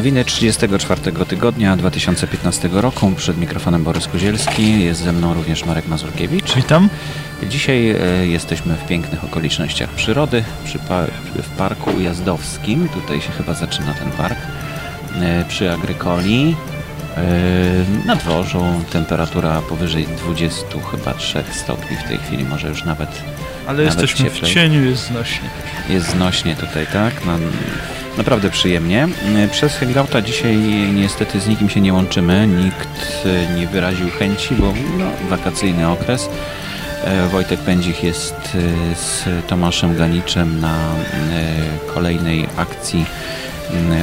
Nowiny 34 tygodnia 2015 roku. Przed mikrofonem Borys Kuzielski. Jest ze mną również Marek Mazurkiewicz. Witam. Dzisiaj e, jesteśmy w pięknych okolicznościach przyrody, przy par w Parku Ujazdowskim. Tutaj się chyba zaczyna ten park. E, przy Agrykoli. E, na dworzu temperatura powyżej 20 chyba 3 stopni w tej chwili, może już nawet Ale Nawet jesteśmy cieplej. w cieniu, jest znośnie. Jest znośnie tutaj, tak? No, naprawdę przyjemnie. Przez Hangouta dzisiaj niestety z nikim się nie łączymy. Nikt e, nie wyraził chęci, bo no, wakacyjny okres. E, Wojtek Pędzik jest e, z Tomaszem Ganiczem na kolejnej akcji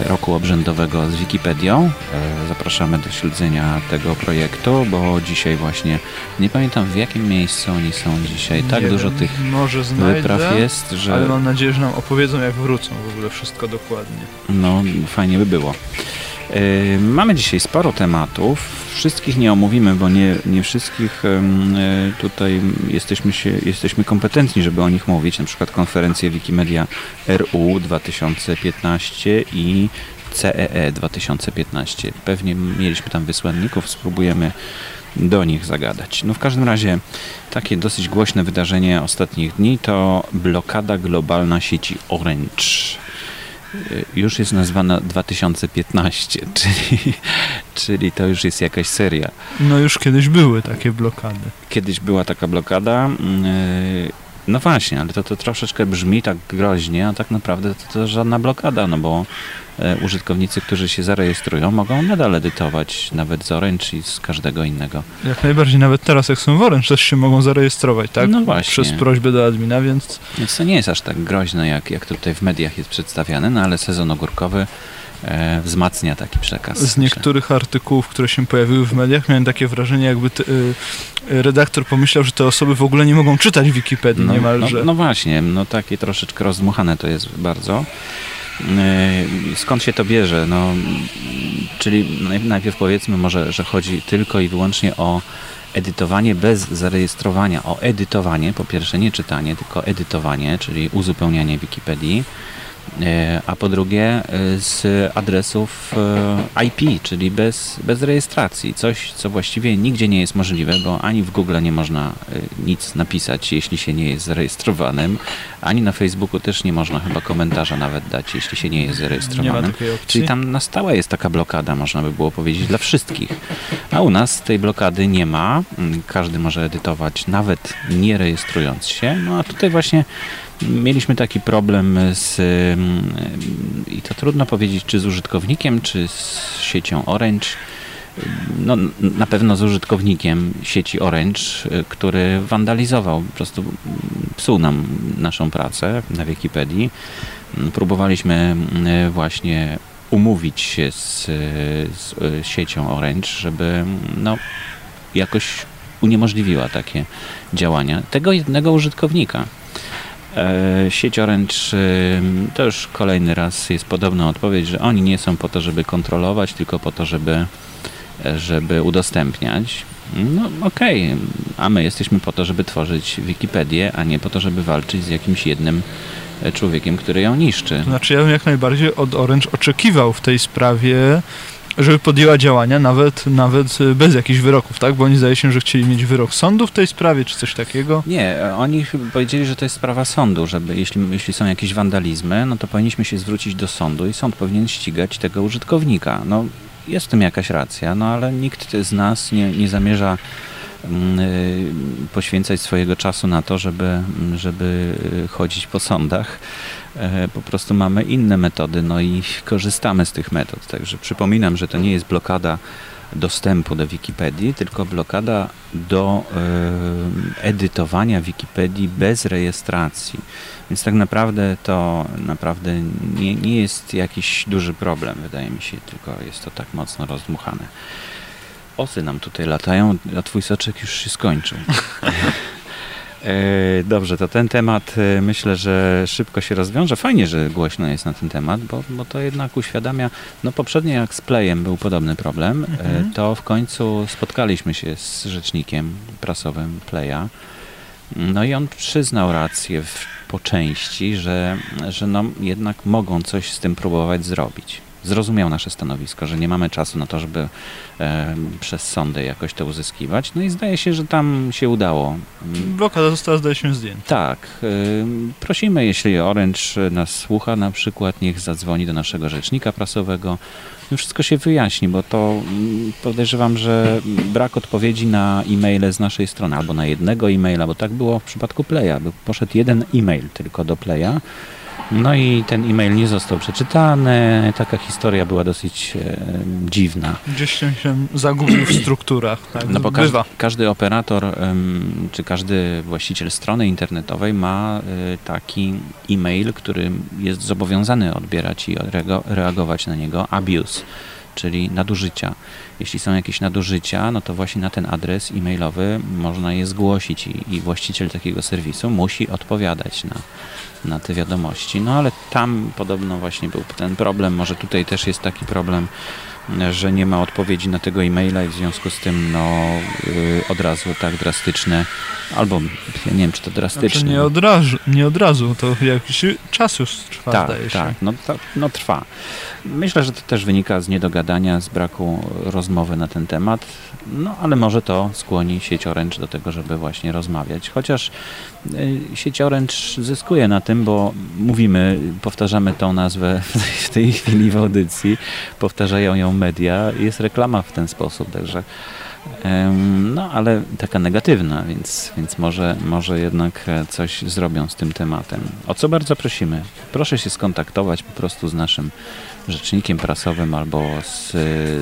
roku obrzędowego z Wikipedią. E, Zapraszamy do śledzenia tego projektu, bo dzisiaj właśnie nie pamiętam w jakim miejscu oni są dzisiaj. Tak Nie dużo wiem, tych Może znajdę, wypraw jest, że ale mam nadzieję, że nam opowiedzą jak wrócą w ogóle wszystko dokładnie. no fajnie by było. Yy, mamy dzisiaj sporo tematów. Wszystkich nie omówimy, bo nie, nie wszystkich e, tutaj jesteśmy, się, jesteśmy kompetentni, żeby o nich mówić. Na przykład konferencję Wikimedia RU 2015 i CEE 2015. Pewnie mieliśmy tam wysłanników, spróbujemy do nich zagadać. No w każdym razie takie dosyć głośne wydarzenie ostatnich dni to blokada globalna sieci Orange. Y, Już jest nazwana 2015, czyli, czyli to już jest jakaś seria. No już kiedyś były takie blokady. Kiedyś była taka blokada. No właśnie, ale to, to troszeczkę brzmi tak groźnie, a tak naprawdę to, to żadna blokada, no bo e, użytkownicy, którzy się zarejestrują, mogą nadal edytować nawet z Orange i z każdego innego. Jak najbardziej nawet teraz jak są w Orange też się mogą zarejestrować, tak? No właśnie. Przez prośbę do admina, więc Więc to nie jest aż tak groźne, jak, jak tutaj w mediach jest przedstawiane, no ale sezon ogórkowy e, wzmacnia taki przekaz. z niektórych artykułów, które się pojawiły w mediach, miałem takie wrażenie, jakby t- y, redaktor pomyślał, że te osoby w ogóle nie mogą czytać Wikipedii No, niemalże. no, no właśnie, no takie troszeczkę rozdmuchane to jest bardzo. Yy, Skąd się to bierze? No, czyli naj- najpierw powiedzmy może, że chodzi tylko i wyłącznie o edytowanie bez zarejestrowania. O edytowanie, po pierwsze nie czytanie, tylko edytowanie, czyli uzupełnianie Wikipedii. Yy, A po drugie yy, z adresów yy, IP, czyli bez, bez rejestracji. Coś, co właściwie nigdzie nie jest możliwe, bo ani w Google nie można nic napisać, jeśli się nie jest zarejestrowanym, ani na Facebooku też nie można chyba komentarza nawet dać, jeśli się nie jest nie zarejestrowanym. opcji. Czyli tam na stałe jest taka blokada, można by było powiedzieć, dla wszystkich. A u nas tej blokady nie ma. Mm, Każdy może edytować, nawet nie rejestrując się. No a tutaj właśnie mieliśmy taki problem z, i to trudno powiedzieć, czy z użytkownikiem, czy z siecią Orange. No, na pewno z użytkownikiem sieci Orange, y, który wandalizował, po prostu psuł nam naszą pracę na Wikipedii. Mm, Próbowaliśmy mm, właśnie umówić się z, z y, siecią Orange, żeby mm, no, jakoś uniemożliwiła takie działania tego jednego użytkownika. E, Sieć Orange to już kolejny raz jest podobna odpowiedź, że oni nie są po to, żeby kontrolować, tylko po to, żeby, żeby udostępniać. No okej, a my jesteśmy po to, żeby tworzyć Wikipedię, a nie po to, żeby walczyć z jakimś jednym e, człowiekiem, który ją niszczy. Znaczy ja bym jak najbardziej od Orange oczekiwał w tej sprawie, żeby podjęła działania nawet, nawet y, bez jakichś wyroków, tak? Bo oni zdaje się, że chcieli mieć wyrok sądu w tej sprawie, czy coś takiego. Nie, e, oni powiedzieli, że to jest sprawa sądu, żeby jeśli, jeśli są jakieś wandalizmy, no to powinniśmy się zwrócić do sądu i sąd powinien ścigać tego użytkownika. No jest w tym jakaś racja, no ale nikt z nas nie, nie zamierza mm, y, poświęcać swojego czasu na to, żeby, mm, żeby y, chodzić po sądach. E, Po prostu mamy inne metody, no i korzystamy z tych metod. Także przypominam, że to nie jest blokada dostępu do Wikipedii, tylko blokada do e, edytowania Wikipedii bez rejestracji. Więc tak naprawdę to naprawdę nie, nie jest jakiś duży problem, wydaje mi się, tylko jest to tak mocno rozdmuchane. Osy nam tutaj latają, a twój soczek już się skończył. E, Dobrze, to ten temat e, myślę, że szybko się rozwiąże. Fajnie, że głośno jest na ten temat, bo, bo to jednak uświadamia. No poprzednio jak z Playem był podobny problem, e, Mhm. to w końcu spotkaliśmy się z rzecznikiem prasowym Playa. No i on przyznał rację w, po części, że, że no jednak mogą coś z tym próbować zrobić. Zrozumiał nasze stanowisko, że nie mamy czasu na to, żeby e, przez sądy jakoś to uzyskiwać. No i zdaje się, że tam się udało. Blokada została, zdaje się, zdjęta. Tak. e, prosimy, jeśli Orange nas słucha na przykład, niech zadzwoni do naszego rzecznika prasowego. No wszystko się wyjaśni, bo to mm, podejrzewam, że brak odpowiedzi na e-maile z naszej strony, albo na jednego e-maila, bo tak było w przypadku Playa, by poszedł jeden e-mail tylko do Playa. No i ten e-mail nie został przeczytany. Taka historia była dosyć e, dziwna. Gdzieś się, zagubił w strukturach. Tak? No bo każdy, Bywa. każdy operator czy każdy właściciel strony internetowej ma e, taki e-mail, który jest zobowiązany odbierać i reago- reagować na niego abuse, czyli nadużycia. Jeśli są jakieś nadużycia, no to właśnie na ten adres e-mailowy można je zgłosić i, i właściciel takiego serwisu musi odpowiadać na, na te wiadomości. No ale tam podobno właśnie był ten problem, może tutaj też jest taki problem, że nie ma odpowiedzi na tego e-maila i w związku z tym no y, od razu tak drastyczne, albo ja nie wiem czy to drastyczne. Znaczy nie, od razu, nie od razu, to jakiś czas już trwa, tak, zdaje się. tak, no, to, no trwa. Myślę, że to też wynika z niedogadania, z braku rozmowy na ten temat, no ale może to skłoni sieć Orange do tego, żeby właśnie rozmawiać. Chociaż y, sieć Orange zyskuje na tym, bo mówimy, powtarzamy tą nazwę w tej chwili w audycji, powtarzają ją media, jest reklama w ten sposób, także no ale taka negatywna, więc, więc może, może jednak e, coś zrobią z tym tematem. O co bardzo prosimy? Proszę się skontaktować po prostu z naszym rzecznikiem prasowym albo z,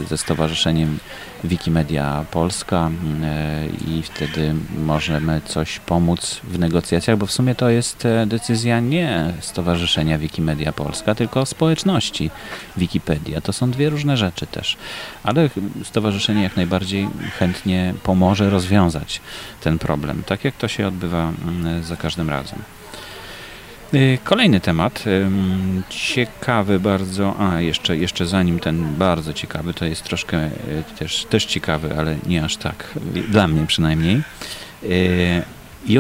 ze Stowarzyszeniem Wikimedia Polska e, i wtedy możemy coś pomóc w negocjacjach, bo w sumie to jest e, decyzja nie Stowarzyszenia Wikimedia Polska, tylko społeczności Wikipedia. To są dwie różne rzeczy też, ale stowarzyszenie jak najbardziej chętnie pomoże rozwiązać ten problem, tak jak to się odbywa mm, za każdym razem. Y, Kolejny temat, ciekawy bardzo, a jeszcze, jeszcze zanim ten bardzo ciekawy, to jest troszkę y, też, też ciekawy, ale nie aż tak, y, dla mnie przynajmniej.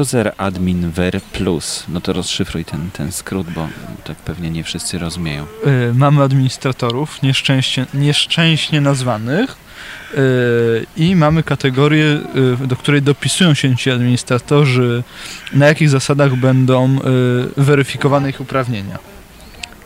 User Admin Ver Plus, no to rozszyfruj ten, ten skrót, bo tak pewnie nie wszyscy rozumieją. Mamy administratorów nieszczęście, nieszczęśnie nazwanych i mamy kategorię, y, do której dopisują się ci administratorzy, na jakich zasadach będą y, weryfikowane ich uprawnienia.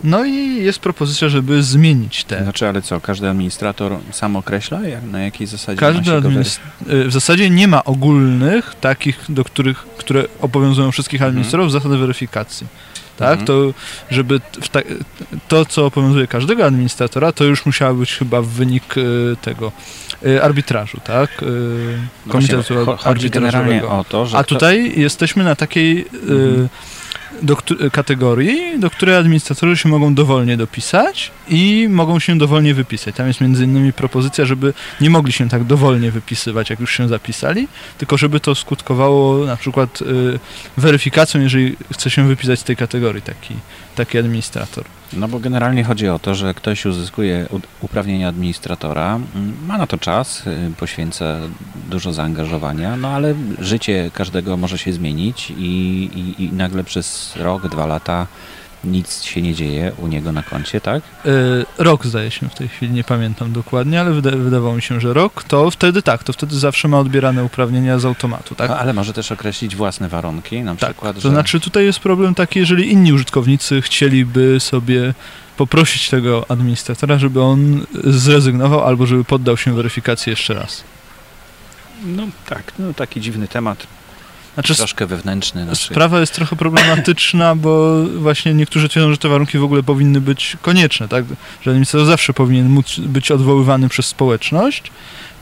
No i jest propozycja, żeby zmienić te. Znaczy, ale co, każdy administrator sam określa, jak, na jakiej zasadzie Każdy administ- y, w zasadzie nie ma ogólnych, takich, do których, które obowiązują wszystkich administratorów, zasady weryfikacji. Tak, Mhm. to żeby ta- to, co obowiązuje każdego administratora, to już musiało być chyba wynik y, tego y, arbitrażu, tak? Y, No właśnie, komitetu arbitrażowego. o to, że A kto- tutaj jesteśmy na takiej y, Mhm. Do, kategorii, do której administratorzy się mogą dowolnie dopisać i mogą się dowolnie wypisać. Tam jest między innymi propozycja, żeby nie mogli się tak dowolnie wypisywać, jak już się zapisali, tylko żeby to skutkowało na przykład y, weryfikacją, jeżeli chce się wypisać z tej kategorii taki, taki administrator. No bo generalnie chodzi o to, że ktoś uzyskuje uprawnienia administratora, mm, ma na to czas, y, poświęca dużo zaangażowania, no ale życie każdego może się zmienić i, i, i nagle przez rok, dwa lata nic się nie dzieje u niego na koncie, tak? Y, rok zdaje się w tej chwili, nie pamiętam dokładnie, ale wyda- wydawało mi się, że rok, to wtedy tak, to wtedy zawsze ma odbierane uprawnienia z automatu, tak? No, ale może też określić własne warunki, na Tak, przykład, to że... znaczy tutaj jest problem taki, jeżeli inni użytkownicy chcieliby sobie poprosić tego administratora, żeby on zrezygnował albo żeby poddał się weryfikacji jeszcze raz. No tak, no taki dziwny temat, Znaczy troszkę wewnętrzny. Naszych... sprawa jest trochę problematyczna, bo właśnie niektórzy twierdzą, że te warunki w ogóle powinny być konieczne, tak? Że administrator zawsze powinien móc być odwoływany przez społeczność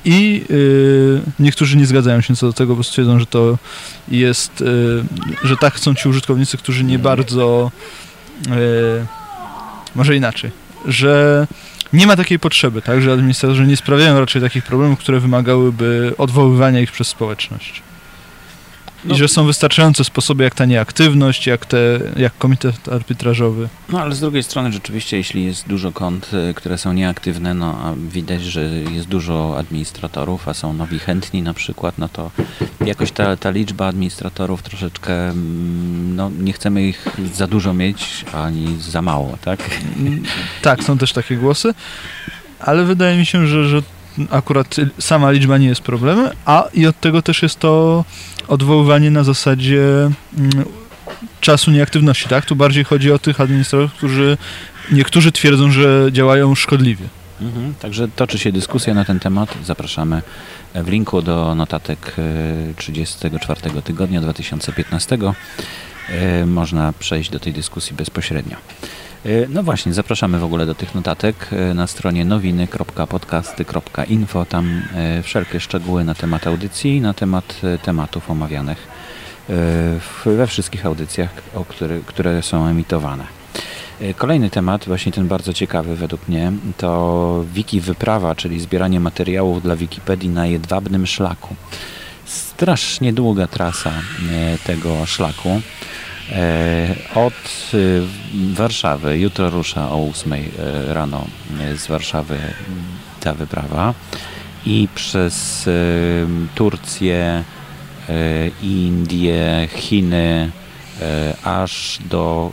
i yy, niektórzy nie zgadzają się co do tego, bo stwierdzą, że to jest, yy, że tak chcą ci użytkownicy, którzy nie bardzo yy, może inaczej, że nie ma takiej potrzeby, tak, że administratorzy nie sprawiają raczej takich problemów, które wymagałyby odwoływania ich przez społeczność. I że są wystarczające sposoby, jak ta nieaktywność, jak, te, jak komitet arbitrażowy. No ale z drugiej strony rzeczywiście, jeśli jest dużo kont, y, które są nieaktywne, no a widać, że jest dużo administratorów, a są nowi chętni na przykład, no to jakoś ta, ta liczba administratorów troszeczkę, mm, no nie chcemy ich za dużo mieć, ani za mało, tak? Tak, są też takie głosy, ale wydaje mi się, że, że akurat sama liczba nie jest problemem, a i od tego też jest to odwoływanie na zasadzie mm, czasu nieaktywności, tak? Tu bardziej chodzi o tych administratorów, którzy niektórzy twierdzą, że działają szkodliwie. Mhm, także toczy się dyskusja na ten temat. Zapraszamy w linku do notatek 34 e, tygodnia 2015. E, można przejść do tej dyskusji bezpośrednio. E, no właśnie, zapraszamy w ogóle do tych notatek na stronie nowiny.podcasty.info. Tam wszelkie szczegóły na temat audycji, na temat tematów omawianych we wszystkich audycjach, które, są emitowane. E, kolejny temat, właśnie ten bardzo ciekawy według mnie, to wiki wyprawa, czyli zbieranie materiałów dla Wikipedii na jedwabnym szlaku. Strasznie długa trasa e, tego szlaku. E, od Warszawy, jutro rusza o 8 rano z Warszawy ta wyprawa i przez Turcję, Indie, Chiny, aż do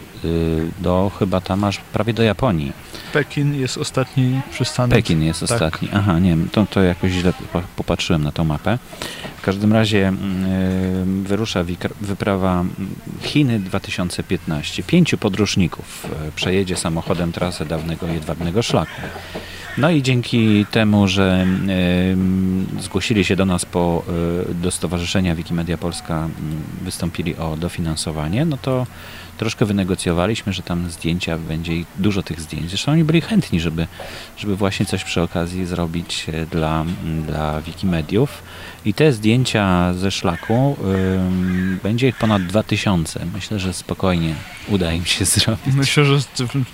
do chyba tam aż prawie do Japonii. Pekin jest ostatni przystanek. Pekin jest tak. ostatni. Aha, nie wiem, to, to jakoś źle popatrzyłem na tą mapę. W każdym razie yy, wyrusza wyprawa mm, Chiny 2015. Pięciu podróżników y, przejedzie samochodem trasę dawnego jedwabnego szlaku. No i dzięki temu, że y, zgłosili się do nas po, y, do Stowarzyszenia Wikimedia Polska, y, wystąpili o dofinansowanie, no to troszkę wynegocjowaliśmy, że tam zdjęcia będzie dużo tych zdjęć. Zresztą oni byli chętni, żeby, żeby właśnie coś przy okazji zrobić e, dla, dla Wikimediów. I te zdjęcia ze szlaku, będzie ich ponad 2000. Myślę, że spokojnie uda im się zrobić. Myślę, że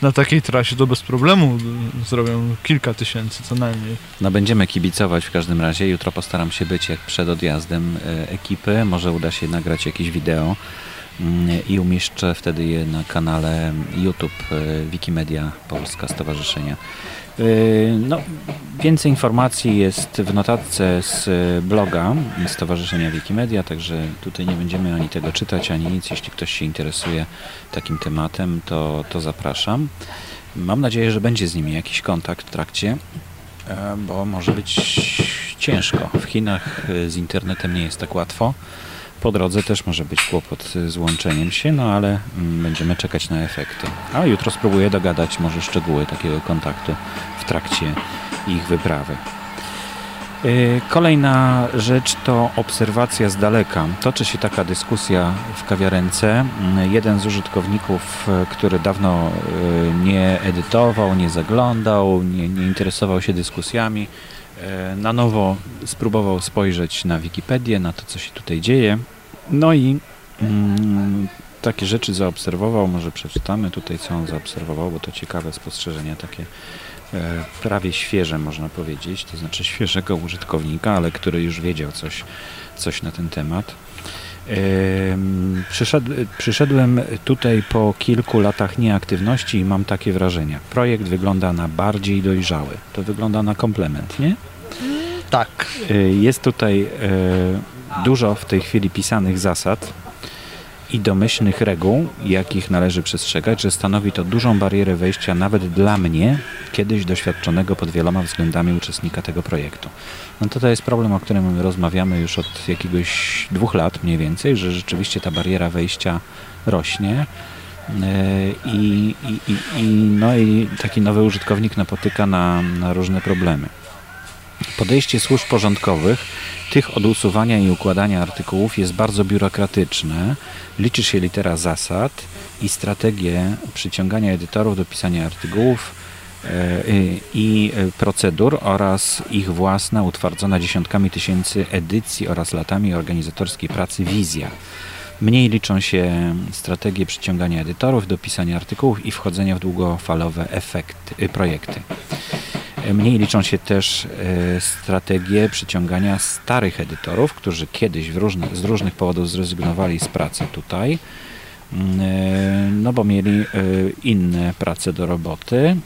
na takiej trasie to bez problemu zrobią kilka tysięcy co najmniej. No będziemy kibicować w każdym razie. Jutro postaram się być jak przed odjazdem e, ekipy. Może uda się nagrać jakieś wideo i umieszczę wtedy je na kanale YouTube e, Wikimedia Polska Stowarzyszenia. E, no, więcej informacji jest w notatce z bloga Stowarzyszenia Wikimedia, także tutaj nie będziemy ani tego czytać, ani nic. Jeśli ktoś się interesuje takim tematem, to, to zapraszam. Mam nadzieję, że będzie z nimi jakiś kontakt w trakcie, e, bo może być ciężko. W Chinach z internetem nie jest tak łatwo. Po drodze też może być kłopot z łączeniem się, no ale mm, będziemy czekać na efekty. A jutro spróbuję dogadać może szczegóły takiego kontaktu w trakcie ich wyprawy. Y, kolejna rzecz to obserwacja z daleka. Toczy się taka dyskusja w kawiarence. Mm, jeden z użytkowników, y, który dawno y, nie edytował, nie zaglądał, nie, nie interesował się dyskusjami, na nowo spróbował spojrzeć na Wikipedię, na to, co się tutaj dzieje. No i mm, takie rzeczy zaobserwował. Może przeczytamy tutaj, co on zaobserwował, bo to ciekawe spostrzeżenia, takie e, prawie świeże, można powiedzieć. To znaczy świeżego użytkownika, ale który już wiedział coś, coś na ten temat. Przyszedłem tutaj po kilku latach nieaktywności i mam takie wrażenia. Projekt wygląda na bardziej dojrzały. To wygląda na komplement, nie? Tak. Y, jest tutaj y, dużo w tej chwili pisanych zasad i domyślnych reguł, jakich należy przestrzegać, że stanowi to dużą barierę wejścia nawet dla mnie, kiedyś doświadczonego pod wieloma względami uczestnika tego projektu. No to to jest problem, o którym rozmawiamy już od jakiegoś dwóch lat mniej więcej, że rzeczywiście ta bariera wejścia rośnie. Y, I, i, i, no i taki nowy użytkownik napotyka na, na różne problemy. Podejście służb porządkowych, tych od usuwania i układania artykułów jest bardzo biurokratyczne. Liczy się litera zasad i strategie przyciągania edytorów do pisania artykułów e, i procedur oraz ich własna, utwardzona dziesiątkami tysięcy edycji oraz latami organizatorskiej pracy wizja. Mniej liczą się strategie przyciągania edytorów do pisania artykułów i wchodzenia w długofalowe efekty, projekty. Mniej liczą się też e, strategie przyciągania starych edytorów, którzy kiedyś z różnych powodów zrezygnowali z pracy tutaj, mm, e, no bo mieli e, inne prace do roboty,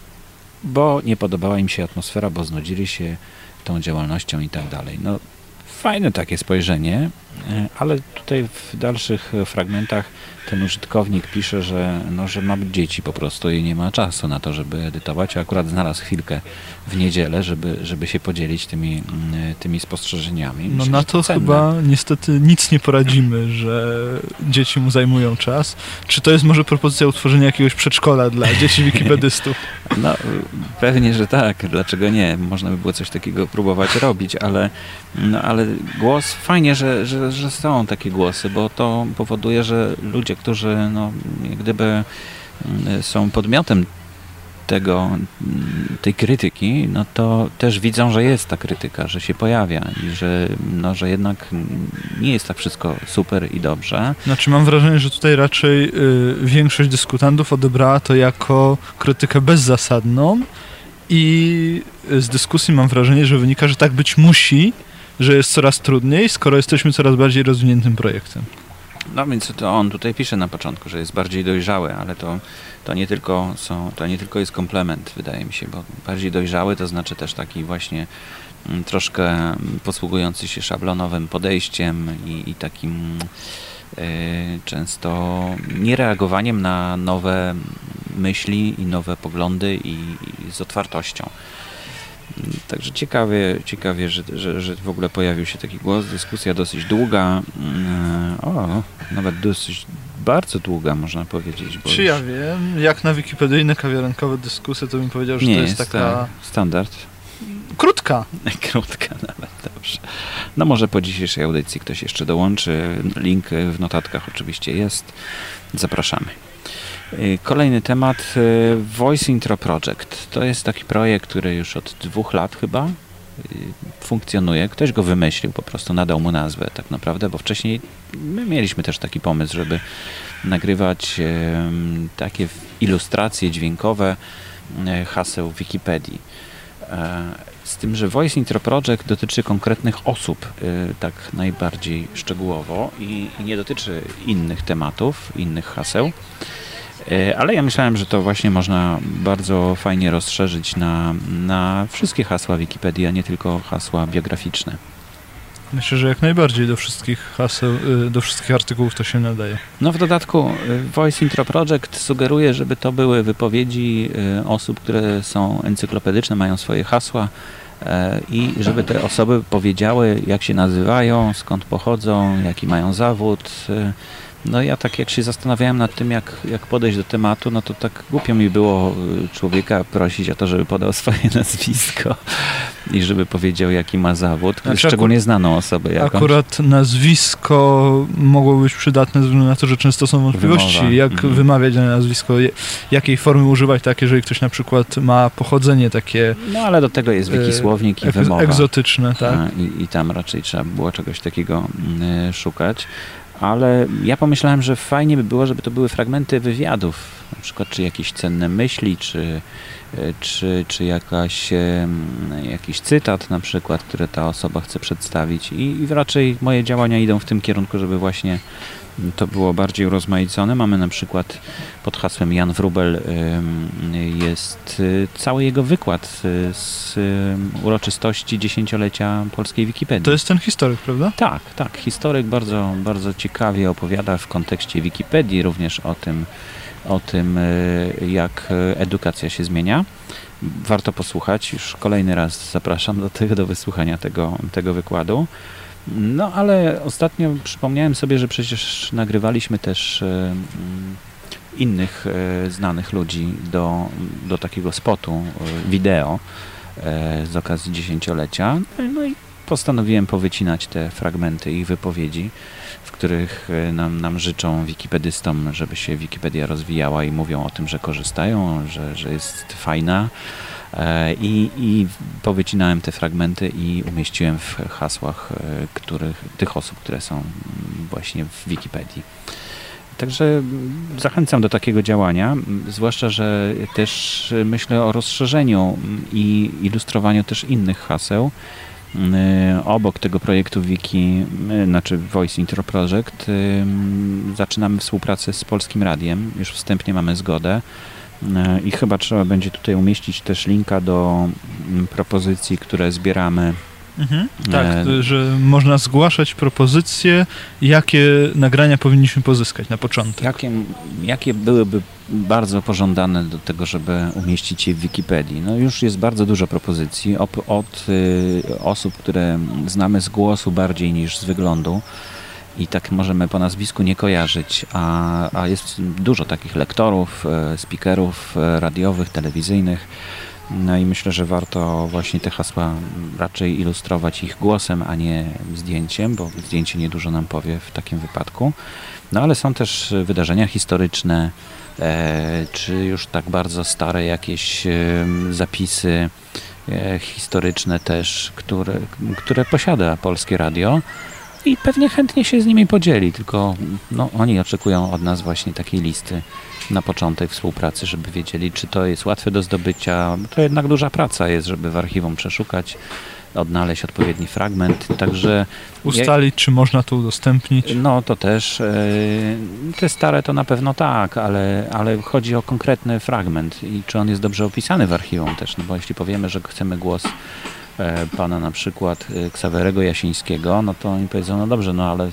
bo nie podobała im się atmosfera, bo znudzili się tą działalnością i tak dalej. No, fajne takie spojrzenie, ale tutaj w dalszych fragmentach ten użytkownik pisze, że, no, że ma dzieci po prostu i nie ma czasu na to, żeby edytować. A akurat znalazł chwilkę w niedzielę, żeby, żeby się podzielić tymi, mm, tymi spostrzeżeniami. No Myślę, na to chyba niestety nic nie poradzimy, że dzieci mu zajmują czas. Czy to jest może propozycja utworzenia jakiegoś przedszkola dla dzieci wikipedystów? No pewnie, że tak. Dlaczego nie? Można by było coś takiego próbować robić, ale, no, ale głos, fajnie, że, że, że są takie głosy, bo to powoduje, że ludzie którzy no, gdyby mm, są podmiotem tego, mm, tej krytyki, no to też widzą, że jest ta krytyka, że się pojawia i że, no, że jednak nie jest tak wszystko super i dobrze. Znaczy mam wrażenie, że tutaj raczej y, większość dyskutantów odebrała to jako krytykę bezzasadną i z dyskusji mam wrażenie, że wynika, że tak być musi, że jest coraz trudniej, skoro jesteśmy coraz bardziej rozwiniętym projektem. No więc to on tutaj pisze na początku, że jest bardziej dojrzały, ale to, to, nie, tylko są, to nie tylko jest komplement, wydaje mi się, bo bardziej dojrzały to znaczy też taki właśnie mm, troszkę posługujący się szablonowym podejściem i, i takim y, często niereagowaniem na nowe myśli i nowe poglądy i, i z otwartością. Także ciekawie, ciekawie że, że, że w ogóle pojawił się taki głos. Dyskusja dosyć długa. Mm, o, nawet dosyć bardzo długa, można powiedzieć. Czy ja wiem, jak na wikipedyjne kawiarenkowe dyskusje, to bym powiedział, że Nie to jest, jest taka... Standard. Krótka. Krótka nawet, dobrze. No może po dzisiejszej audycji ktoś jeszcze dołączy. Link w notatkach oczywiście jest. Zapraszamy. Y, kolejny temat, y, Voice Intro Project. To jest taki projekt, który już od dwóch lat chyba y, funkcjonuje. Ktoś go wymyślił, po prostu nadał mu nazwę tak naprawdę, bo wcześniej my mieliśmy też taki pomysł, żeby nagrywać takie ilustracje dźwiękowe haseł Wikipedii. E, z tym, że Voice Intro Project dotyczy konkretnych osób tak najbardziej szczegółowo i nie dotyczy innych tematów, innych haseł. E, ale ja myślałem, że to właśnie można bardzo fajnie rozszerzyć na, na wszystkie hasła Wikipedii, a nie tylko hasła biograficzne. Myślę, że jak najbardziej do wszystkich haseł, y, do wszystkich artykułów to się nadaje. No w dodatku y, Voice Intro Project sugeruje, żeby to były wypowiedzi y, osób, które są encyklopedyczne, mają swoje hasła i żeby te osoby powiedziały, jak się nazywają, skąd pochodzą, jaki mają zawód, no ja tak jak się zastanawiałem nad tym, jak, jak podejść do tematu, no to tak głupio mi było y, człowieka prosić o to, żeby podał swoje nazwisko i żeby powiedział, jaki ma zawód, znaczy, szczególnie znaną osobę jakąś. Akurat nazwisko mogło być przydatne ze względu na to, że często są wątpliwości, Wymowa. jak mhm. wymawiać dane nazwisko, jakiej formy używać, tak, jeżeli ktoś na przykład ma pochodzenie takie... No ale do tego jest wikisłownik i wymowa. Egzotyczne, tak. A, i, I tam raczej trzeba było czegoś takiego y, szukać ale ja pomyślałem, że fajnie by było, żeby to były fragmenty wywiadów, na przykład czy jakieś cenne myśli, czy, czy, czy jakaś, jakiś cytat na przykład, który ta osoba chce przedstawić i, i raczej moje działania idą w tym kierunku, żeby właśnie to było bardziej urozmaicone. Mamy na przykład pod hasłem Jan Wrubel jest y, cały jego wykład y, z uroczystości dziesięciolecia polskiej Wikipedii. To jest ten historyk, prawda? Tak, tak. Historyk bardzo, bardzo ciekawie opowiada w kontekście Wikipedii również o tym, o tym, y, jak edukacja się zmienia. Warto posłuchać. Już kolejny raz zapraszam do, tego, do wysłuchania tego, tego wykładu. No ale ostatnio przypomniałem sobie, że przecież nagrywaliśmy też e, mm, innych e, znanych ludzi do, do takiego spotu e, wideo z okazji dziesięciolecia. No i postanowiłem powycinać te fragmenty ich wypowiedzi, których nam, nam życzą wikipedystom, żeby się Wikipedia rozwijała i mówią o tym, że korzystają, że, że jest fajna E, I, I powycinałem te fragmenty i umieściłem w hasłach e, których, tych osób, które są właśnie w Wikipedii. Także zachęcam do takiego działania, zwłaszcza, że też myślę o rozszerzeniu i ilustrowaniu też innych haseł. Obok tego projektu Wiki, znaczy Voice Intro Project, zaczynamy współpracę z Polskim Radiem. Już wstępnie mamy zgodę. I chyba trzeba będzie tutaj umieścić też linka do propozycji, które zbieramy Mhm, tak, e... że można zgłaszać propozycje, jakie nagrania powinniśmy pozyskać na początek. Jakie, jakie byłyby bardzo pożądane do tego, żeby umieścić je w Wikipedii? No już jest bardzo dużo propozycji od, od y, osób, które znamy z głosu bardziej niż z wyglądu i tak możemy po nazwisku nie kojarzyć, a, a jest dużo takich lektorów, e, speakerów e, radiowych, telewizyjnych, no i myślę, że warto właśnie te hasła raczej ilustrować ich głosem, a nie zdjęciem, bo zdjęcie niedużo nam powie w takim wypadku. No ale są też wydarzenia historyczne, e, czy już tak bardzo stare jakieś e, zapisy e, historyczne też, które, które posiada Polskie Radio i pewnie chętnie się z nimi podzieli, tylko no, oni oczekują od nas właśnie takiej listy na początek współpracy, żeby wiedzieli, czy to jest łatwe do zdobycia. To jednak duża praca jest, żeby w archiwum przeszukać, odnaleźć odpowiedni fragment, także... Ustalić, czy można to udostępnić. No, to też. E, te stare to na pewno tak, ale, ale chodzi o konkretny fragment i czy on jest dobrze opisany w archiwum też, no bo jeśli powiemy, że chcemy głos pana na przykład e, Ksawerego Jasińskiego, no to oni powiedzą, no dobrze, no ale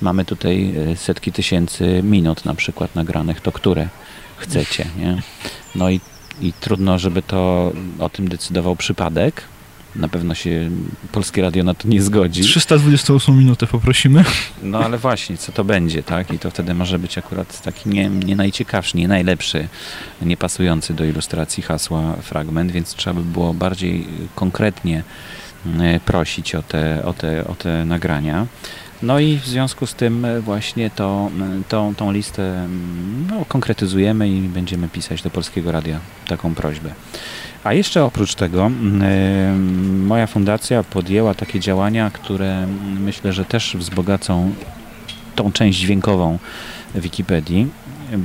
mamy tutaj e, setki tysięcy minut na przykład nagranych, to które chcecie, nie? No i, i trudno, żeby to o tym decydował przypadek. Na pewno się Polskie Radio na to nie zgodzi. 328 minutę poprosimy. No ale właśnie, co to będzie, tak? I to wtedy może być akurat taki nie, nie najciekawszy, nie najlepszy, nie pasujący do ilustracji hasła fragment, więc trzeba by było bardziej konkretnie e, prosić o te, o te, o te nagrania. No i w związku z tym e, właśnie to, tą, tą listę no, konkretyzujemy i będziemy pisać do Polskiego Radia taką prośbę. A jeszcze oprócz tego moja fundacja podjęła takie działania, które myślę, że też wzbogacą tą część dźwiękową Wikipedii,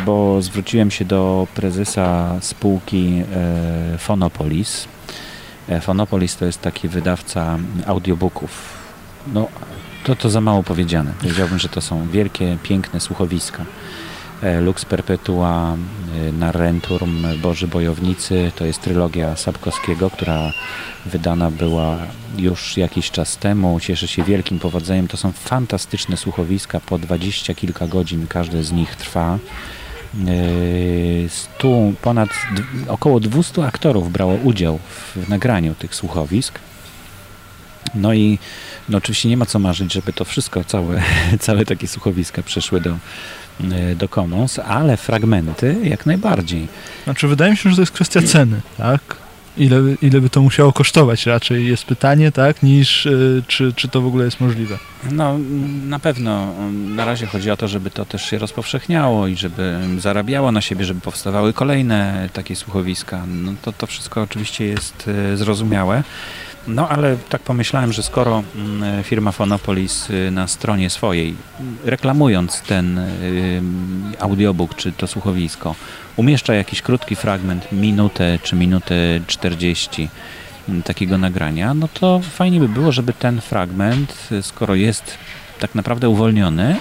bo zwróciłem się do prezesa spółki e, Fonopolis. E, to jest taki wydawca audiobooków. No, to, to za mało powiedziane. Powiedziałbym, że to są wielkie, piękne słuchowiska. E, Lux Perpetua, e, Narrenturm, Boży Bojownicy to jest trylogia Sapkowskiego, która wydana była już jakiś czas temu. Cieszy się wielkim powodzeniem. To są fantastyczne słuchowiska, po dwadzieścia kilka godzin każde z nich trwa. E, stu, ponad około 200 aktorów brało udział w nagraniu tych słuchowisk. No i no oczywiście nie ma co marzyć, żeby to wszystko, całe, całe takie słuchowiska przeszły do, e, do Commons, ale fragmenty jak najbardziej. Znaczy wydaje mi się, że to jest kwestia ceny, tak? Ile, ile by to musiało kosztować raczej jest pytanie, tak, niż y, czy, czy to w ogóle jest możliwe. No na pewno. Na razie chodzi o to, żeby to też się rozpowszechniało i żeby zarabiało na siebie, żeby powstawały kolejne takie słuchowiska. No to, to wszystko oczywiście jest y, zrozumiałe. No ale tak pomyślałem, że skoro mm, firma Phonopolis y, na stronie swojej, reklamując ten y, audiobook czy to słuchowisko, umieszcza jakiś krótki fragment, minutę czy minutę 40 mm, takiego nagrania, no to fajnie by było, żeby ten fragment, y, skoro jest tak naprawdę uwolniony,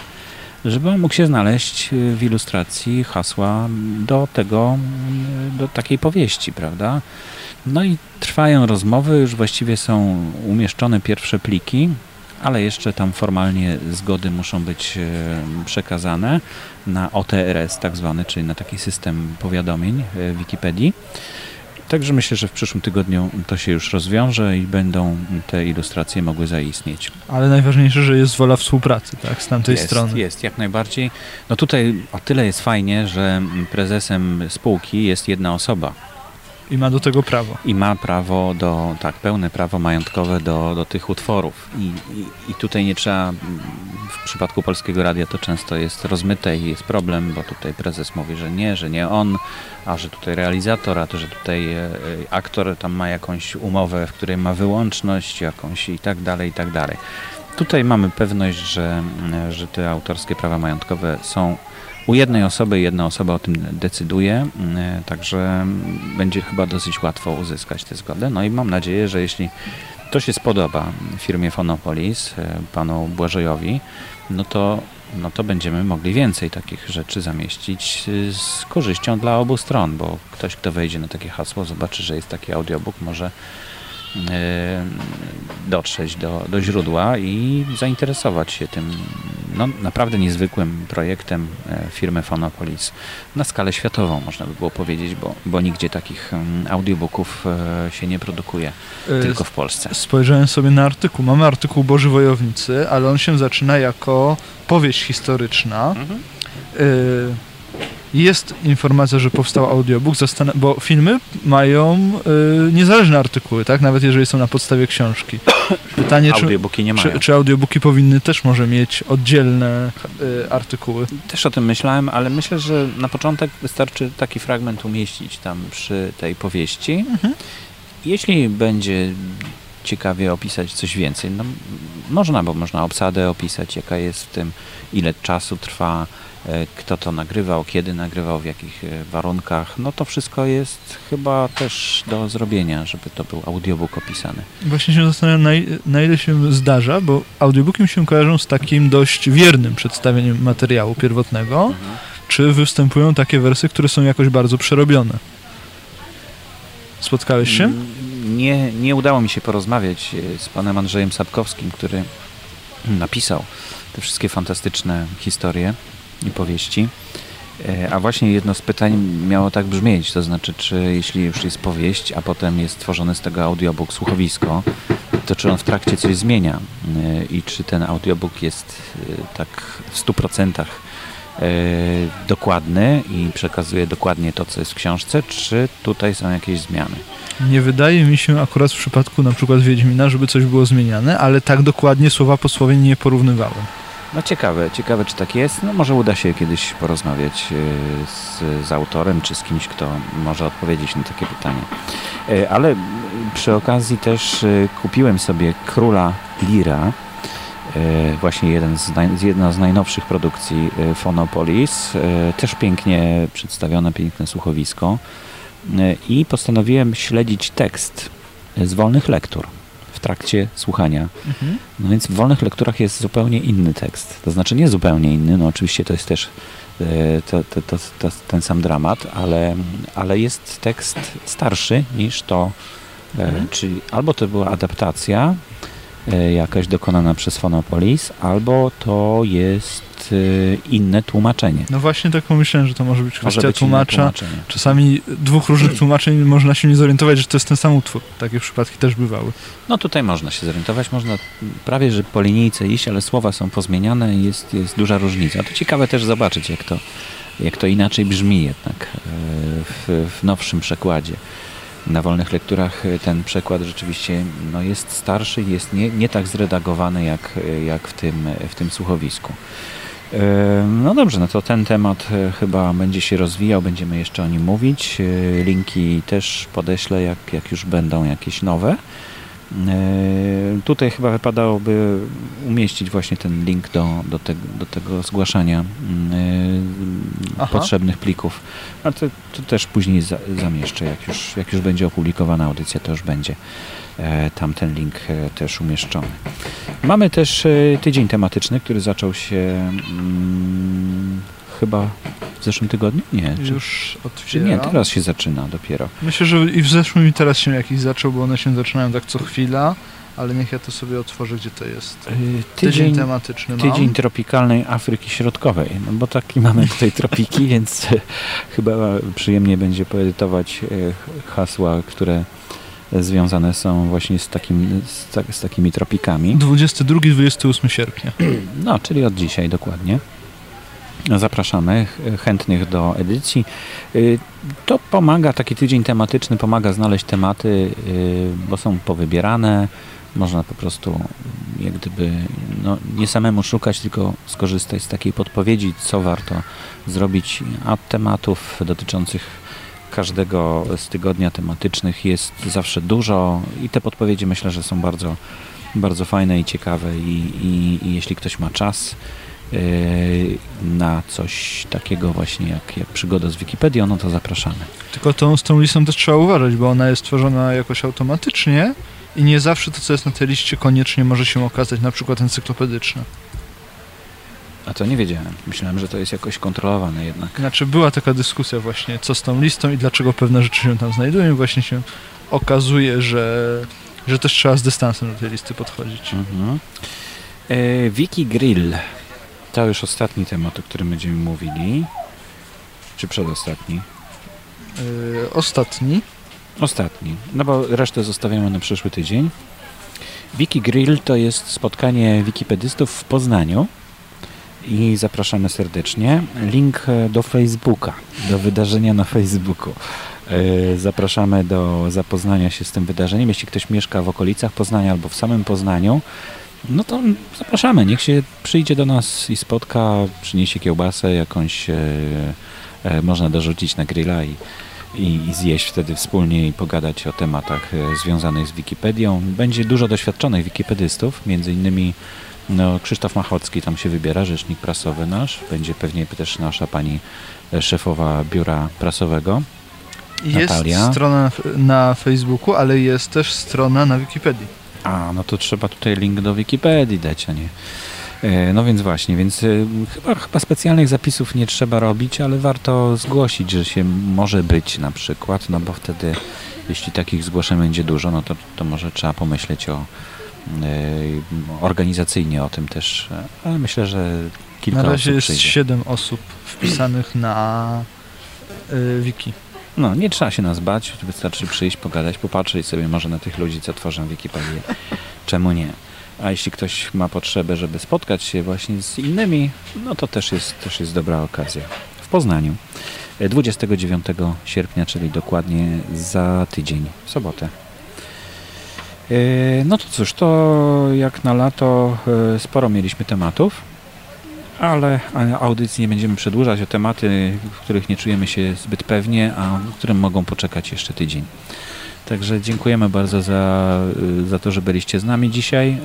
żeby on mógł się znaleźć w ilustracji hasła do tego, do takiej powieści, prawda? No i trwają rozmowy, już właściwie są umieszczone pierwsze pliki, ale jeszcze tam formalnie zgody muszą być e, przekazane na OTRS tak zwany, czyli na taki system powiadomień e, Wikipedii. Także myślę, że w przyszłym tygodniu to się już rozwiąże i będą te ilustracje mogły zaistnieć. Ale najważniejsze, że jest wola współpracy, tak, z tamtej jest, strony. Jest, jak najbardziej. No tutaj o tyle jest fajnie, że prezesem spółki jest jedna osoba, i ma do tego prawo. I ma prawo do, tak, pełne prawo majątkowe do, do tych utworów. I, i, I tutaj nie trzeba, w przypadku Polskiego Radia to często jest rozmyte i jest problem, bo tutaj prezes mówi, że nie, że nie on, a że tutaj realizator, a to, że tutaj e, aktor tam ma jakąś umowę, w której ma wyłączność jakąś i tak dalej, i tak dalej. Tutaj mamy pewność, że, że te autorskie prawa majątkowe są u jednej osoby jedna osoba o tym decyduje, y, także będzie chyba dosyć łatwo uzyskać tę zgodę. No i mam nadzieję, że jeśli to się spodoba firmie Fonopolis, y, panu Błażejowi, no to, no to będziemy mogli więcej takich rzeczy zamieścić z korzyścią dla obu stron, bo ktoś, kto wejdzie na takie hasło, zobaczy, że jest taki audiobook, może E, dotrzeć do, do źródła i zainteresować się tym no, naprawdę niezwykłym projektem e, firmy Phonopolis na skalę światową, można by było powiedzieć, bo, bo nigdzie takich mm, audiobooków e, się nie produkuje, tylko w Polsce. Spojrzałem sobie na artykuł. Mamy artykuł Boży Wojownicy, ale on się zaczyna jako powieść historyczna. Mhm. Jest informacja, że powstał audiobook, bo filmy mają y, niezależne artykuły, tak? Nawet jeżeli są na podstawie książki. Pytanie, Audiobooki nie mają. Czy, czy audiobooki powinny też może mieć oddzielne y, artykuły? Też o tym myślałem, ale myślę, że na początek wystarczy taki fragment umieścić tam przy tej powieści. Mhm. Jeśli będzie ciekawie opisać coś więcej, no można, bo można obsadę opisać, jaka jest w tym, ile czasu trwa, kto to nagrywał, kiedy nagrywał, w jakich e, warunkach. No to wszystko jest chyba też do zrobienia, żeby to był audiobook opisany. Właśnie się zastanawiam, na, na ile się zdarza, bo audiobooki mi się kojarzą z takim dość wiernym przedstawieniem materiału pierwotnego. Mhm. Czy występują takie wersje, które są jakoś bardzo przerobione? Spotkałeś się? Mm, nie, nie udało mi się porozmawiać e, z panem Andrzejem Sapkowskim, który napisał te wszystkie fantastyczne historie i powieści. E, a właśnie jedno z pytań miało tak brzmieć, to znaczy, czy jeśli już jest powieść, a potem jest tworzone z tego audiobook słuchowisko, to czy on w trakcie coś zmienia e, i czy ten audiobook jest e, tak w 100% dokładny i przekazuje dokładnie to, co jest w książce, czy tutaj są jakieś zmiany? Nie wydaje mi się akurat w przypadku na przykład Wiedźmina, żeby coś było zmieniane, ale tak dokładnie słowa po słowie nie porównywałem. No ciekawe, ciekawe czy tak jest. No może uda się kiedyś porozmawiać e, z, z autorem, czy z kimś, kto może odpowiedzieć na takie pytanie. E, ale przy okazji też e, kupiłem sobie Króla Lira, właśnie jeden z naj, jedna z najnowszych produkcji Phonopolis, też pięknie przedstawione, piękne słuchowisko i postanowiłem śledzić tekst z wolnych lektur w trakcie słuchania. Mhm. No więc w wolnych lekturach jest zupełnie inny tekst. To znaczy nie zupełnie inny, no oczywiście to jest też e, to, to, to, ten sam dramat, ale, ale jest tekst starszy niż to, e, mhm. czyli albo to była adaptacja jakaś dokonana przez Phonopolis, albo to jest Y, inne tłumaczenie. No właśnie tak pomyślałem, że to może być kwestia może być tłumacza. Czasami dwóch różnych tłumaczeń można się nie zorientować, że to jest ten sam utwór. Takie przypadki też bywały. No tutaj można się zorientować, można prawie, że po linijce iść, ale słowa są pozmieniane i jest, jest duża różnica. To ciekawe też zobaczyć, jak to, jak to inaczej brzmi jednak e, w, w nowszym przekładzie na wolnych lekturach ten przekład rzeczywiście no, jest starszy, jest nie, nie tak zredagowany jak, jak w, tym, w tym słuchowisku. No dobrze, no to ten temat chyba będzie się rozwijał, będziemy jeszcze o nim mówić. Linki też podeślę, jak, jak już będą jakieś nowe. E, tutaj chyba wypadałoby umieścić właśnie ten link do, do, te, do tego zgłaszania Aha. potrzebnych plików. A to, to też później za, zamieszczę, jak już, jak już będzie opublikowana audycja, to już będzie E, tam ten link e, też umieszczony. Mamy też e, tydzień tematyczny, który zaczął się hmm, chyba w zeszłym tygodniu? Nie. Czy, Już otwiera. Nie, teraz się zaczyna dopiero. Myślę, że i w zeszłym i teraz się jakiś zaczął, bo one się zaczynają tak co chwila ale niech ja to sobie otworzę, gdzie to jest. Tydzień, tydzień tematyczny mam. Tydzień tropikalnej Afryki Środkowej, no bo taki mamy tutaj tropiki, więc chyba przyjemnie będzie poedytować hasła, które związane są właśnie z, takim, z, z takimi tropikami. 22-28 sierpnia. No, czyli od dzisiaj dokładnie. Zapraszamy chętnych do edycji. Y, to pomaga, taki tydzień tematyczny pomaga znaleźć tematy, y, bo są powybierane. Można po prostu jak gdyby no, nie samemu szukać, tylko skorzystać z takiej podpowiedzi, co warto zrobić, a tematów dotyczących każdego z tygodnia tematycznych jest zawsze dużo i te podpowiedzi myślę, że są bardzo, bardzo fajne i ciekawe i, i, i jeśli ktoś ma czas na coś takiego właśnie jak, jak przygoda z Wikipedią, no to zapraszamy. Tylko tą, z tą listą też trzeba uważać, bo ona jest tworzona jakoś automatycznie i nie zawsze to, co jest na tej liście, koniecznie może się okazać na przykład encyklopedyczne. A to nie wiedziałem. Myślałem, że to jest jakoś kontrolowane jednak. Znaczy była taka dyskusja właśnie, co z tą listą i dlaczego pewne rzeczy się tam znajdują i właśnie się okazuje, że, że też trzeba z dystansem do tej listy podchodzić. Mhm. E, Wiki Grill. To już ostatni temat, o którym będziemy mówili. Czy przedostatni? Yy, ostatni. Ostatni. No bo resztę zostawiamy na przyszły tydzień. Wiki Grill to jest spotkanie wikipedystów w Poznaniu i zapraszamy serdecznie. Link e, do Facebooka, do wydarzenia na Facebooku. E, Zapraszamy do zapoznania się z tym wydarzeniem. Jeśli ktoś mieszka w okolicach Poznania albo w samym Poznaniu, no to zapraszamy. Niech się przyjdzie do nas i spotka, przyniesie kiełbasę jakąś, e, e, można dorzucić na grilla i, i, i zjeść wtedy wspólnie i pogadać o tematach e, związanych z Wikipedią. Będzie dużo doświadczonych wikipedystów, między innymi no, Krzysztof Machocki tam się wybiera, rzecznik prasowy nasz. Będzie pewnie też nasza pani e, szefowa biura prasowego. Jest Natalia. strona na, na Facebooku, ale jest też strona na Wikipedii. A, no to trzeba tutaj link do Wikipedii dać, a nie. E, No więc właśnie, więc e, chyba, chyba specjalnych zapisów nie trzeba robić, ale warto zgłosić, że się może być na przykład, no bo wtedy, jeśli takich zgłoszeń będzie dużo, no to, to może trzeba pomyśleć o e, organizacyjnie o tym też, ale myślę, że kilka Na razie osób jest przyjdzie. 7 osób wpisanych na wiki. No, nie trzeba się nas bać, wystarczy przyjść, pogadać, popatrzeć sobie może na tych ludzi, co tworzą Wikipedię. Czemu nie? A jeśli ktoś ma potrzebę, żeby spotkać się właśnie z innymi, no to też jest, też jest dobra okazja. W Poznaniu. E, 29 sierpnia, czyli dokładnie za tydzień, w sobotę. E, No to cóż, to jak na lato e, sporo mieliśmy tematów, ale audycji nie będziemy przedłużać o tematy, w których nie czujemy się zbyt pewnie, a które mogą poczekać jeszcze tydzień. Także dziękujemy bardzo za, za to, że byliście z nami dzisiaj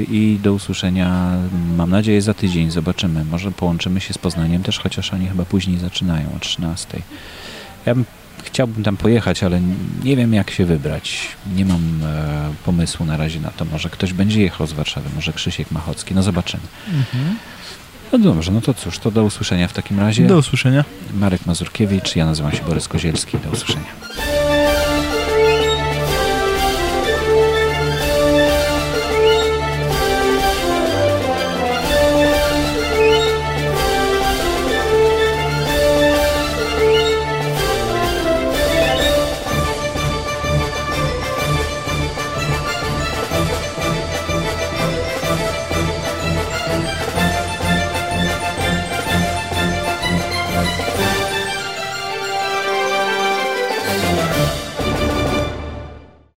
y, i do usłyszenia, mam nadzieję, za tydzień. Zobaczymy. Może połączymy się z Poznaniem też, chociaż oni chyba później zaczynają o 13. Ja bym, chciałbym tam pojechać, ale nie wiem jak się wybrać. Nie mam e, pomysłu na razie na to. Może ktoś będzie jechał z Warszawy, może Krzysiek Machocki. No zobaczymy. No dobrze, no to cóż, to do usłyszenia w takim razie. Do usłyszenia. Marek Mazurkiewicz, ja nazywam się Borys Kozielski. Do usłyszenia.